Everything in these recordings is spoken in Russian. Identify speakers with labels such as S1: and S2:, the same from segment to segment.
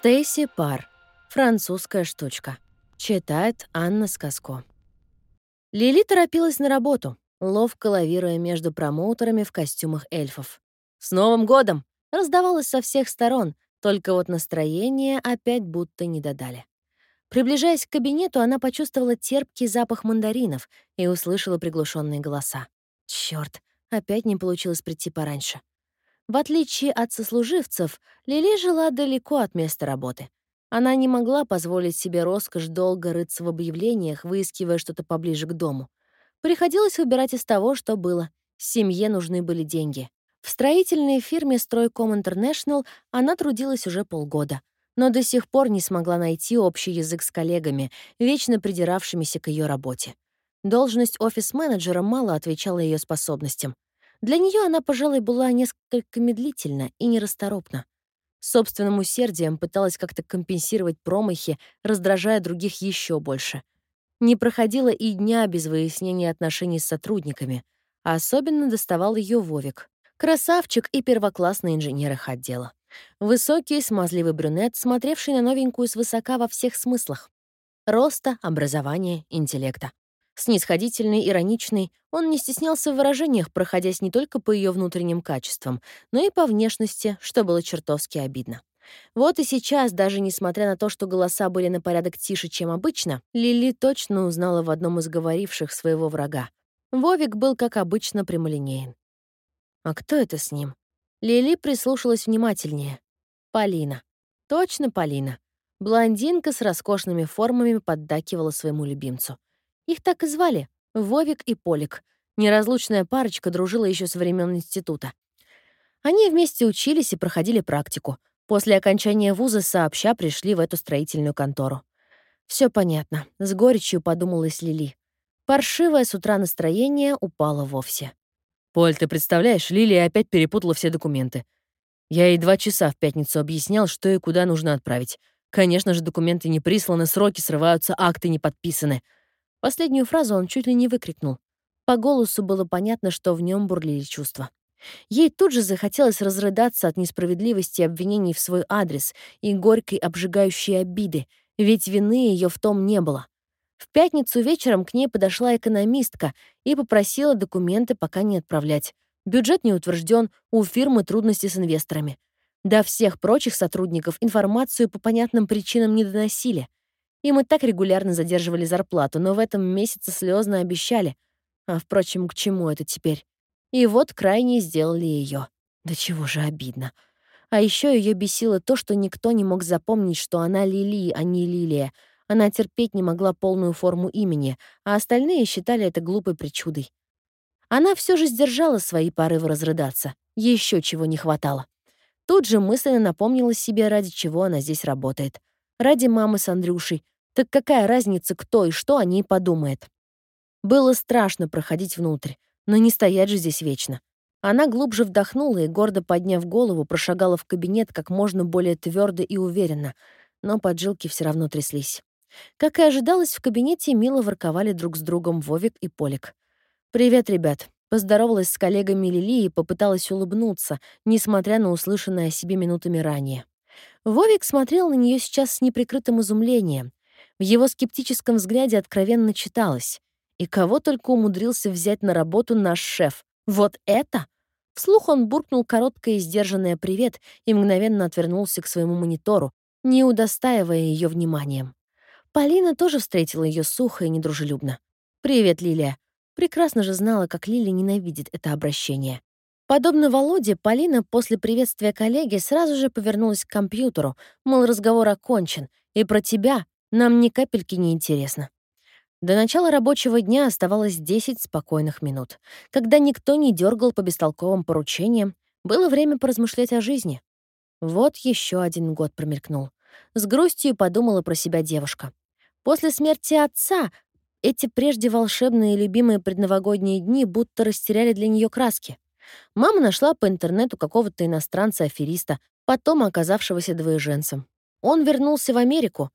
S1: Стейси Пар. Французская штучка. Читает Анна Сказко. Лили торопилась на работу, ловко лавируя между промоутерами в костюмах эльфов. «С Новым годом!» раздавалось со всех сторон, только вот настроение опять будто не додали. Приближаясь к кабинету, она почувствовала терпкий запах мандаринов и услышала приглушенные голоса. Черт, опять не получилось прийти пораньше. В отличие от сослуживцев, Лили жила далеко от места работы. Она не могла позволить себе роскошь долго рыться в объявлениях, выискивая что-то поближе к дому. Приходилось выбирать из того, что было. Семье нужны были деньги. В строительной фирме «Стройком Интернешнл» она трудилась уже полгода, но до сих пор не смогла найти общий язык с коллегами, вечно придиравшимися к ее работе. Должность офис-менеджера мало отвечала ее способностям. Для нее она, пожалуй, была несколько медлительна и нерасторопна. Собственным усердием пыталась как-то компенсировать промахи, раздражая других еще больше. Не проходило и дня без выяснения отношений с сотрудниками, а особенно доставал ее Вовик. Красавчик и первоклассный инженер их отдела. Высокий, смазливый брюнет, смотревший на новенькую свысока во всех смыслах. Роста, образования, интеллекта. Снисходительный, ироничный, он не стеснялся в выражениях, проходясь не только по ее внутренним качествам, но и по внешности, что было чертовски обидно. Вот и сейчас, даже несмотря на то, что голоса были на порядок тише, чем обычно, Лили точно узнала в одном из говоривших своего врага. Вовик был, как обычно, прямолинеен. А кто это с ним? Лили прислушалась внимательнее. Полина. Точно Полина. Блондинка с роскошными формами поддакивала своему любимцу. Их так и звали — Вовик и Полик. Неразлучная парочка дружила еще со времен института. Они вместе учились и проходили практику. После окончания вуза сообща пришли в эту строительную контору. Все понятно, с горечью подумалась Лили. Паршивое с утра настроение упало вовсе.
S2: «Поль, ты представляешь, Лилия опять перепутала все документы. Я ей два часа в пятницу объяснял, что и куда нужно отправить. Конечно же, документы не присланы, сроки срываются, акты не подписаны».
S1: Последнюю фразу он чуть ли не выкрикнул. По голосу было понятно, что в нем бурлили чувства. Ей тут же захотелось разрыдаться от несправедливости обвинений в свой адрес и горькой обжигающей обиды, ведь вины ее в том не было. В пятницу вечером к ней подошла экономистка и попросила документы пока не отправлять. Бюджет не утвержден, у фирмы трудности с инвесторами. До всех прочих сотрудников информацию по понятным причинам не доносили. Им и так регулярно задерживали зарплату, но в этом месяце слезно обещали. А, впрочем, к чему это теперь? И вот крайне сделали ее. Да чего же обидно. А еще ее бесило то, что никто не мог запомнить, что она Лили, а не Лилия — она терпеть не могла полную форму имени, а остальные считали это глупой причудой. Она все же сдержала свои порывы разрыдаться. Еще чего не хватало. Тут же мысленно напомнила себе, ради чего она здесь работает. Ради мамы с Андрюшей. Так какая разница, кто и что о ней подумает? Было страшно проходить внутрь, но не стоять же здесь вечно. Она глубже вдохнула и, гордо подняв голову, прошагала в кабинет как можно более твердо и уверенно, но поджилки все равно тряслись. Как и ожидалось, в кабинете мило ворковали друг с другом Вовик и Полик. «Привет, ребят», Поздоровалась с коллегами Лили и попыталась улыбнуться, несмотря на услышанное о себе минутами ранее. Вовик смотрел на нее сейчас с неприкрытым изумлением. В его скептическом взгляде откровенно читалось. И кого только умудрился взять на работу наш шеф. Вот это? Вслух он буркнул короткое и сдержанное «привет» и мгновенно отвернулся к своему монитору, не удостаивая ее вниманием. Полина тоже встретила ее сухо и недружелюбно. «Привет, Лилия». Прекрасно же знала, как Лилия ненавидит это обращение. Подобно Володе, Полина после приветствия коллеги сразу же повернулась к компьютеру, мол, разговор окончен, и про тебя нам ни капельки не интересно. До начала рабочего дня оставалось 10 спокойных минут. Когда никто не дергал по бестолковым поручениям, было время поразмышлять о жизни. Вот еще один год промелькнул. С грустью подумала про себя девушка. После смерти отца эти прежде волшебные любимые предновогодние дни будто растеряли для нее краски. Мама нашла по интернету какого-то иностранца-афериста, потом оказавшегося двоеженцем. Он вернулся в Америку,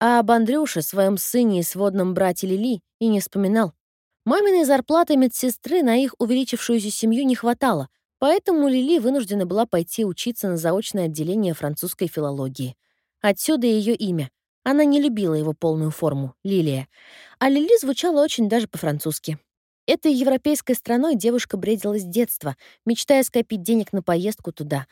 S1: а об Андрюше, своем сыне и сводном брате Лили, и не вспоминал. Маминой зарплаты медсестры на их увеличившуюся семью не хватало, поэтому Лили вынуждена была пойти учиться на заочное отделение французской филологии — Отсюда ее имя. Она не любила его полную форму — Лилия. А Лили звучала очень даже по-французски. Этой европейской страной девушка бредила с детства, мечтая скопить денег на поездку туда.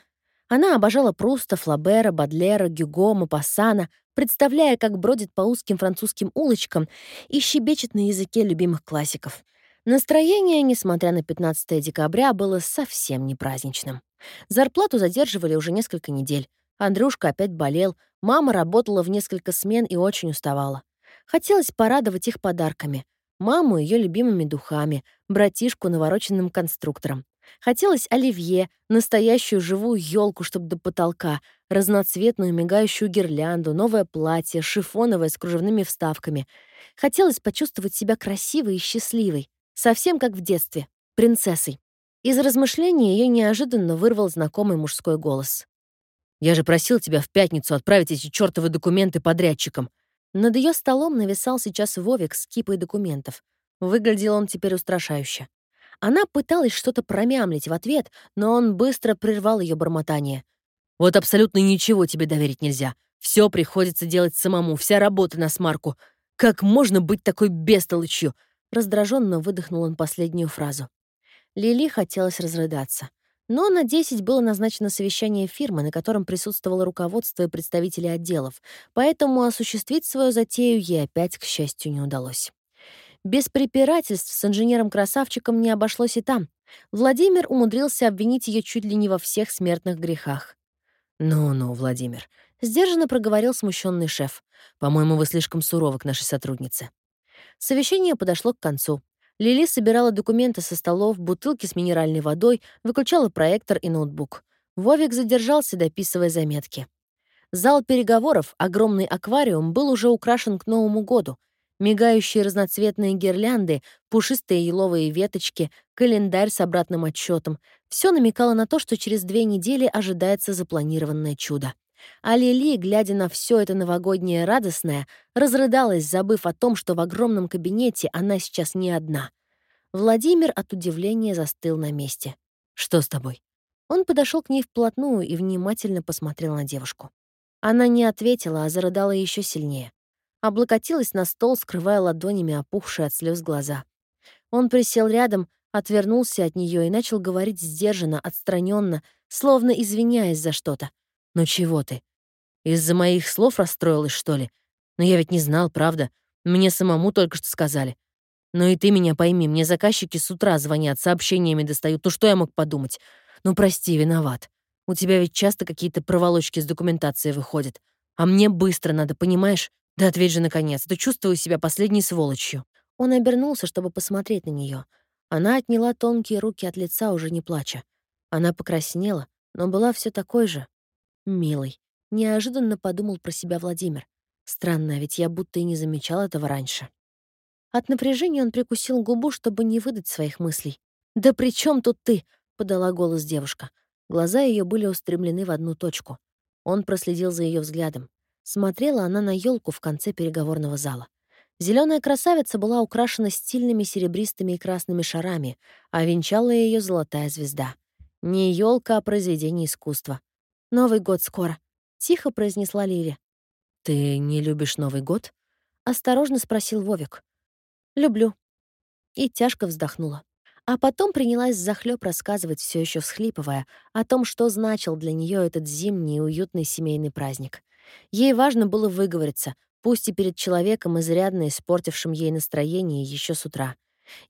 S1: Она обожала Пруста, Флабера, Бадлера, Гюго, Мапассана, представляя, как бродит по узким французским улочкам и щебечет на языке любимых классиков. Настроение, несмотря на 15 декабря, было совсем не праздничным. Зарплату задерживали уже несколько недель. Андрюшка опять болел, мама работала в несколько смен и очень уставала. Хотелось порадовать их подарками. Маму ее любимыми духами, братишку навороченным конструктором. Хотелось оливье, настоящую живую елку, чтобы до потолка, разноцветную мигающую гирлянду, новое платье, шифоновое с кружевными вставками. Хотелось почувствовать себя красивой и счастливой, совсем как в детстве, принцессой. Из размышлений ее неожиданно вырвал знакомый мужской голос.
S2: «Я же просил тебя в пятницу отправить эти чертовы документы подрядчикам».
S1: Над ее столом нависал сейчас Вовик с кипой документов. Выглядел он теперь устрашающе. Она пыталась что-то промямлить в ответ, но он быстро прервал ее бормотание.
S2: «Вот абсолютно ничего тебе доверить нельзя. Все приходится делать самому, вся работа на смарку. Как можно быть такой бестолочью?»
S1: Раздраженно выдохнул он последнюю фразу. Лили хотелось разрыдаться. Но на 10 было назначено совещание фирмы, на котором присутствовало руководство и представители отделов, поэтому осуществить свою затею ей опять, к счастью, не удалось. Без препирательств с инженером-красавчиком не обошлось и там. Владимир умудрился обвинить ее чуть ли не во всех смертных грехах.
S2: «Ну-ну, Владимир», — сдержанно проговорил смущенный шеф. «По-моему, вы слишком суровы к нашей сотруднице».
S1: Совещание подошло к концу. Лили собирала документы со столов, бутылки с минеральной водой, выключала проектор и ноутбук. Вовик задержался, дописывая заметки. Зал переговоров, огромный аквариум, был уже украшен к Новому году. Мигающие разноцветные гирлянды, пушистые еловые веточки, календарь с обратным отчетом — все намекало на то, что через две недели ожидается запланированное чудо. А Лили, глядя на все это новогоднее радостное, разрыдалась, забыв о том, что в огромном кабинете она сейчас не одна. Владимир от удивления застыл на месте.
S2: «Что с тобой?»
S1: Он подошел к ней вплотную и внимательно посмотрел на девушку. Она не ответила, а зарыдала еще сильнее облокотилась на стол, скрывая ладонями опухшие от слез глаза. Он присел рядом, отвернулся от нее и начал говорить сдержанно, отстраненно, словно извиняясь за что-то.
S2: «Ну чего ты? Из-за моих слов расстроилась, что ли? Но я ведь не знал, правда. Мне самому только что сказали. Но и ты меня пойми, мне заказчики с утра звонят, сообщениями достают. То что я мог подумать? Ну, прости, виноват. У тебя ведь часто какие-то проволочки с документацией выходят. А мне быстро надо, понимаешь? Да ответь же, наконец, а то чувствую себя последней сволочью.
S1: Он обернулся, чтобы посмотреть на нее. Она отняла тонкие руки от лица, уже не плача. Она покраснела, но была все такой же. Милый. Неожиданно подумал про себя Владимир. Странно, ведь я будто и не замечал этого раньше. От напряжения он прикусил губу, чтобы не выдать своих мыслей. «Да при чем тут ты?» — подала голос девушка. Глаза ее были устремлены в одну точку. Он проследил за ее взглядом. Смотрела она на елку в конце переговорного зала. Зеленая красавица была украшена стильными серебристыми и красными шарами, а венчала ее золотая звезда. Не елка, а произведение искусства. «Новый год скоро», — тихо произнесла Лиля.
S2: «Ты не любишь Новый год?»
S1: — осторожно спросил Вовик. «Люблю». И тяжко вздохнула. А потом принялась захлеб рассказывать, все еще всхлипывая, о том, что значил для нее этот зимний уютный семейный праздник. Ей важно было выговориться, пусть и перед человеком, изрядно испортившим ей настроение еще с утра.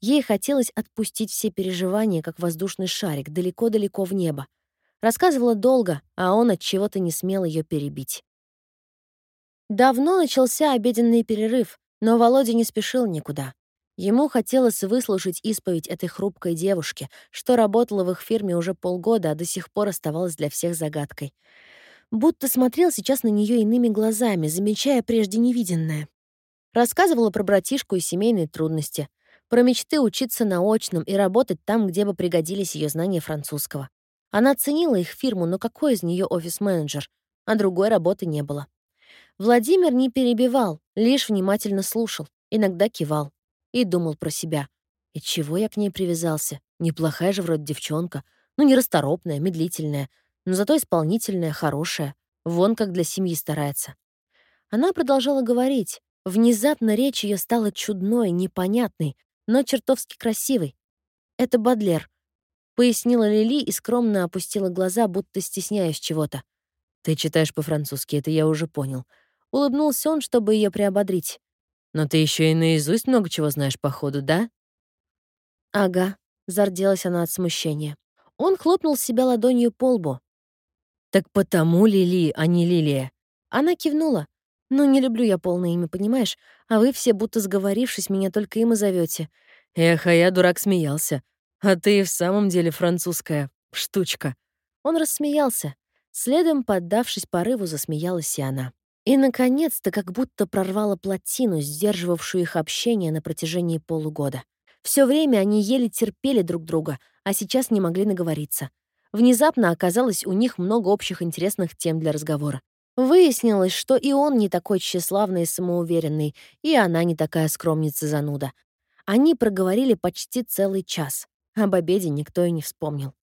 S1: Ей хотелось отпустить все переживания, как воздушный шарик, далеко-далеко в небо. Рассказывала долго, а он от чего-то не смел ее перебить. Давно начался обеденный перерыв, но Володя не спешил никуда. Ему хотелось выслушать исповедь этой хрупкой девушки, что работала в их фирме уже полгода, а до сих пор оставалась для всех загадкой будто смотрел сейчас на нее иными глазами, замечая прежде невиденное. Рассказывала про братишку и семейные трудности, про мечты учиться на очном и работать там, где бы пригодились ее знания французского. Она ценила их фирму, но какой из нее офис-менеджер? А другой работы не было. Владимир не перебивал, лишь внимательно слушал, иногда кивал и думал про себя. И чего я к ней привязался? Неплохая же вроде девчонка. Ну, расторопная, медлительная — но зато исполнительная, хорошая. Вон как для семьи старается. Она продолжала говорить. Внезапно речь ее стала чудной, непонятной, но чертовски красивой. «Это Бадлер», — пояснила Лили и скромно опустила глаза, будто стесняясь чего-то.
S2: «Ты читаешь по-французски, это я уже понял».
S1: Улыбнулся он, чтобы ее приободрить.
S2: «Но ты еще и наизусть много чего знаешь по ходу, да?»
S1: «Ага», — зарделась она от смущения. Он хлопнул себя ладонью по лбу.
S2: «Так потому Лили, а не Лилия».
S1: Она кивнула. «Ну, не люблю я полное имя, понимаешь? А вы все, будто сговорившись, меня только им и зовете.
S2: Эх, а я, дурак, смеялся. А ты в самом деле французская штучка.
S1: Он рассмеялся. Следом, поддавшись порыву, засмеялась и она. И, наконец-то, как будто прорвала плотину, сдерживавшую их общение на протяжении полугода. Все время они еле терпели друг друга, а сейчас не могли наговориться. Внезапно оказалось у них много общих интересных тем для разговора. Выяснилось, что и он не такой тщеславный и самоуверенный, и она не такая скромница-зануда. Они проговорили почти целый час. Об обеде никто и не вспомнил.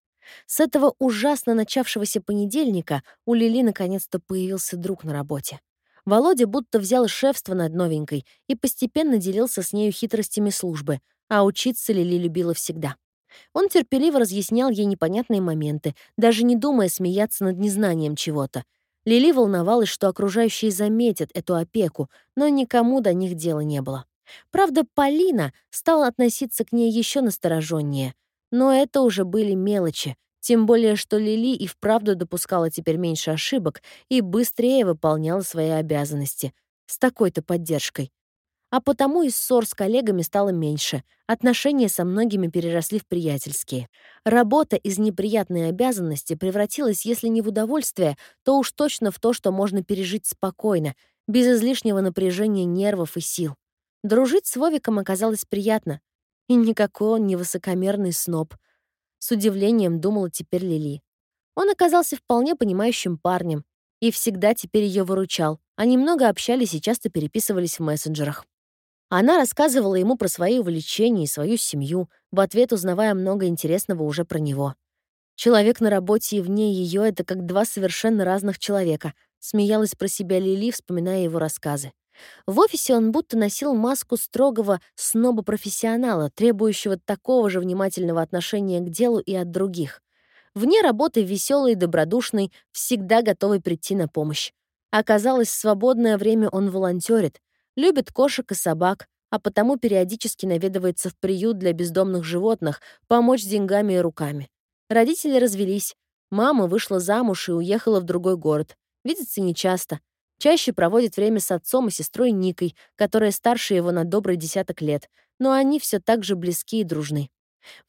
S1: С этого ужасно начавшегося понедельника у Лили наконец-то появился друг на работе. Володя будто взял шефство над новенькой и постепенно делился с нею хитростями службы, а учиться Лили любила всегда. Он терпеливо разъяснял ей непонятные моменты, даже не думая смеяться над незнанием чего-то. Лили волновалась, что окружающие заметят эту опеку, но никому до них дела не было. Правда, Полина стала относиться к ней еще настороженнее. Но это уже были мелочи, тем более, что Лили и вправду допускала теперь меньше ошибок и быстрее выполняла свои обязанности. С такой-то поддержкой а потому и ссор с коллегами стало меньше, отношения со многими переросли в приятельские. Работа из неприятной обязанности превратилась, если не в удовольствие, то уж точно в то, что можно пережить спокойно, без излишнего напряжения нервов и сил. Дружить с Вовиком оказалось приятно. И никакой он не высокомерный сноб. С удивлением думала теперь Лили. Он оказался вполне понимающим парнем и всегда теперь ее выручал. Они много общались и часто переписывались в мессенджерах. Она рассказывала ему про свои увлечения и свою семью, в ответ узнавая много интересного уже про него. Человек на работе и вне ее — это как два совершенно разных человека, смеялась про себя Лили, вспоминая его рассказы. В офисе он будто носил маску строгого сноба-профессионала, требующего такого же внимательного отношения к делу и от других. Вне работы веселый и добродушный, всегда готовый прийти на помощь. Оказалось, в свободное время он волонтерит, Любит кошек и собак, а потому периодически наведывается в приют для бездомных животных, помочь деньгами и руками. Родители развелись. Мама вышла замуж и уехала в другой город. Видится нечасто. Чаще проводит время с отцом и сестрой Никой, которая старше его на добрый десяток лет, но они все так же близки и дружны.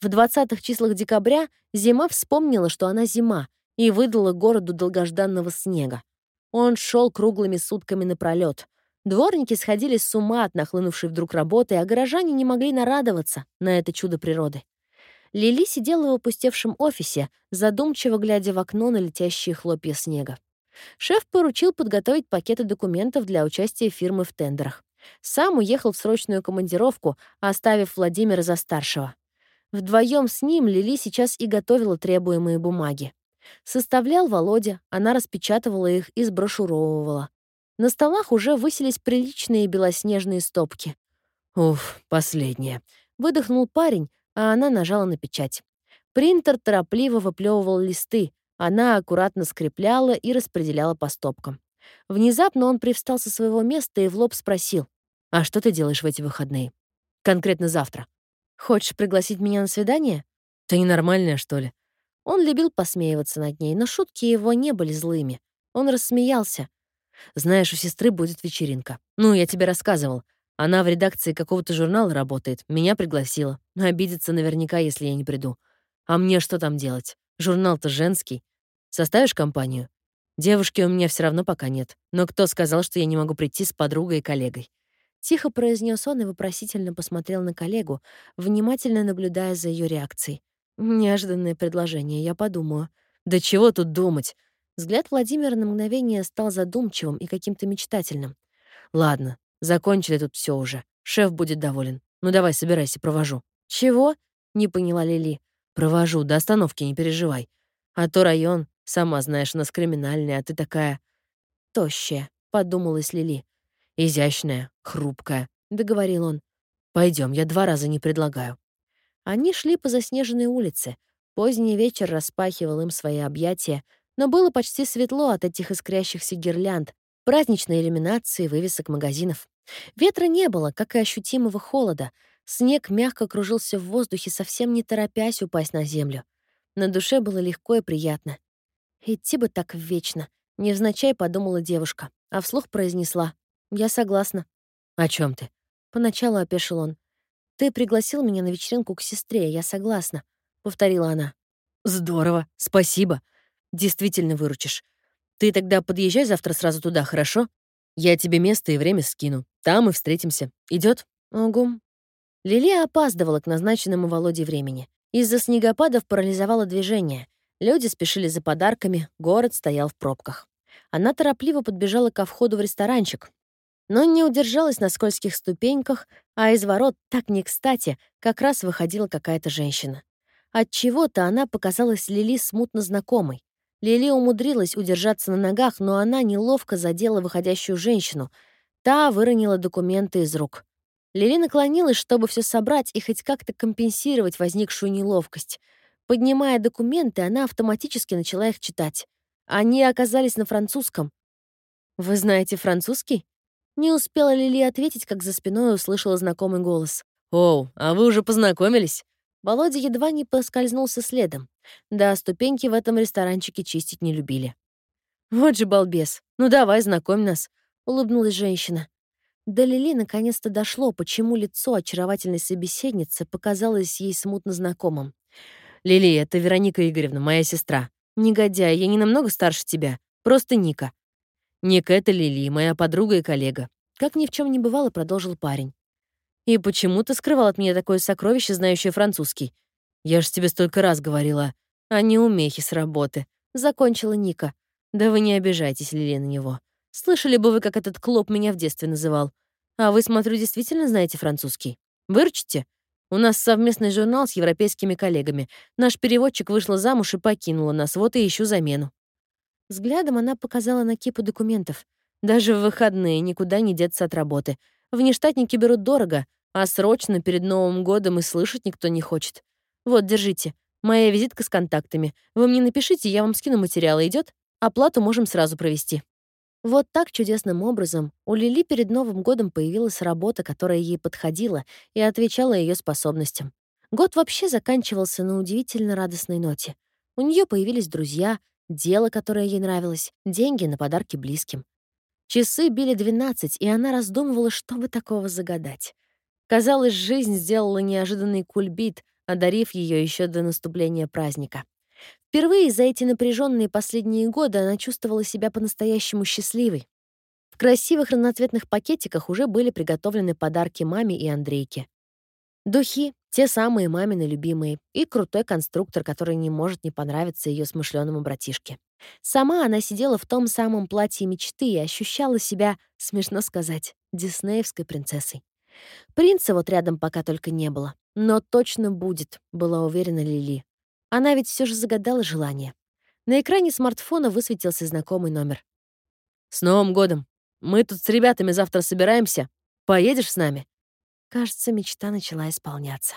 S1: В 20-х числах декабря зима вспомнила, что она зима, и выдала городу долгожданного снега. Он шел круглыми сутками напролет. Дворники сходили с ума от нахлынувшей вдруг работы, а горожане не могли нарадоваться на это чудо природы. Лили сидела в опустевшем офисе, задумчиво глядя в окно на летящие хлопья снега. Шеф поручил подготовить пакеты документов для участия фирмы в тендерах. Сам уехал в срочную командировку, оставив Владимира за старшего. Вдвоем с ним Лили сейчас и готовила требуемые бумаги. Составлял Володя, она распечатывала их и сброшуровывала. На столах уже высились приличные белоснежные стопки.
S2: «Уф, последняя», —
S1: выдохнул парень, а она нажала на печать. Принтер торопливо выплевывал листы, она аккуратно скрепляла и распределяла по стопкам. Внезапно он привстал со своего места и в лоб спросил, «А что ты делаешь в эти выходные? Конкретно завтра. Хочешь пригласить меня на свидание?»
S2: «Ты ненормальная, что ли?»
S1: Он любил посмеиваться над ней, но шутки его не были злыми. Он рассмеялся,
S2: знаешь, у сестры будет вечеринка. Ну, я тебе рассказывал. Она в редакции какого-то журнала работает, меня пригласила. Но обидится наверняка, если я не приду. А мне что там делать? Журнал-то женский. Составишь компанию? Девушки у меня все равно пока нет. Но кто сказал, что я не могу прийти с подругой и коллегой?
S1: Тихо произнес он и вопросительно посмотрел на коллегу, внимательно наблюдая за ее реакцией. Неожиданное предложение, я подумаю.
S2: Да чего тут думать?
S1: Взгляд Владимира на мгновение стал задумчивым и каким-то мечтательным.
S2: «Ладно, закончили тут все уже. Шеф будет доволен. Ну давай, собирайся, провожу».
S1: «Чего?» — не поняла Лили.
S2: «Провожу, до остановки не переживай. А то район, сама знаешь, у нас криминальный, а ты такая...»
S1: тощая», — подумалась Лили.
S2: «Изящная, хрупкая», —
S1: договорил он.
S2: Пойдем, я два раза не предлагаю».
S1: Они шли по заснеженной улице. Поздний вечер распахивал им свои объятия, но было почти светло от этих искрящихся гирлянд, праздничной иллюминации вывесок магазинов. Ветра не было, как и ощутимого холода. Снег мягко кружился в воздухе, совсем не торопясь упасть на землю. На душе было легко и приятно. «Идти бы так вечно», — невзначай подумала девушка, а вслух произнесла. «Я согласна».
S2: «О чем ты?»
S1: Поначалу опешил он. «Ты пригласил меня на вечеринку к сестре, я согласна», — повторила она.
S2: «Здорово, спасибо. Действительно выручишь. Ты тогда подъезжай завтра сразу туда, хорошо? Я тебе место и время скину. Там и встретимся. Идет?
S1: Угу. Лилия опаздывала к назначенному Володе времени. Из-за снегопадов парализовало движение. Люди спешили за подарками, город стоял в пробках. Она торопливо подбежала ко входу в ресторанчик, но не удержалась на скользких ступеньках, а из ворот так не кстати как раз выходила какая-то женщина. От чего то она показалась Лили смутно знакомой. Лили умудрилась удержаться на ногах, но она неловко задела выходящую женщину. Та выронила документы из рук. Лили наклонилась, чтобы все собрать и хоть как-то компенсировать возникшую неловкость. Поднимая документы, она автоматически начала их читать. Они оказались на французском. «Вы знаете французский?» Не успела Лили ответить, как за спиной услышала знакомый голос.
S2: «Оу, а вы уже познакомились?»
S1: Володя едва не поскользнулся следом. Да, ступеньки в этом ресторанчике чистить не любили.
S2: «Вот же балбес! Ну давай, знакомь нас!» — улыбнулась женщина.
S1: До Лили наконец-то дошло, почему лицо очаровательной собеседницы показалось ей смутно знакомым.
S2: «Лили, это Вероника Игоревна, моя сестра. Негодяй, я не намного старше тебя. Просто Ника. Ника — это Лили, моя подруга и коллега.
S1: Как ни в чем не бывало, продолжил парень.
S2: И почему ты скрывал от меня такое сокровище, знающее французский? Я же тебе столько раз говорила. А не умехи с работы. Закончила Ника. Да вы не обижайтесь, Лили, на него. Слышали бы вы, как этот клоп меня в детстве называл. А вы, смотрю, действительно знаете французский? Выручите? У нас совместный журнал с европейскими коллегами. Наш переводчик вышла замуж и покинула нас, вот и ищу замену.
S1: Взглядом она показала на кипу документов. Даже в выходные никуда не деться от работы. Внештатники берут дорого, а срочно перед Новым годом и слышать никто не хочет. Вот, держите. Моя визитка с контактами. Вы мне напишите, я вам скину материалы. Идет? Оплату можем сразу провести. Вот так чудесным образом у Лили перед Новым годом появилась работа, которая ей подходила и отвечала ее способностям. Год вообще заканчивался на удивительно радостной ноте. У нее появились друзья, дело, которое ей нравилось, деньги на подарки близким. Часы били двенадцать, и она раздумывала, что бы такого загадать. Казалось, жизнь сделала неожиданный кульбит, одарив ее еще до наступления праздника. Впервые за эти напряженные последние годы она чувствовала себя по-настоящему счастливой. В красивых разноцветных пакетиках уже были приготовлены подарки маме и Андрейке. Духи, те самые мамины любимые, и крутой конструктор, который не может не понравиться ее смышленому братишке. Сама она сидела в том самом платье мечты и ощущала себя, смешно сказать, диснеевской принцессой. Принца вот рядом пока только не было, но точно будет, была уверена Лили. Она ведь все же загадала желание. На экране смартфона высветился знакомый номер.
S2: «С Новым годом! Мы тут с ребятами завтра собираемся. Поедешь с нами?»
S1: Кажется, мечта начала исполняться.